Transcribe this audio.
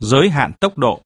giới hạn tốc độ.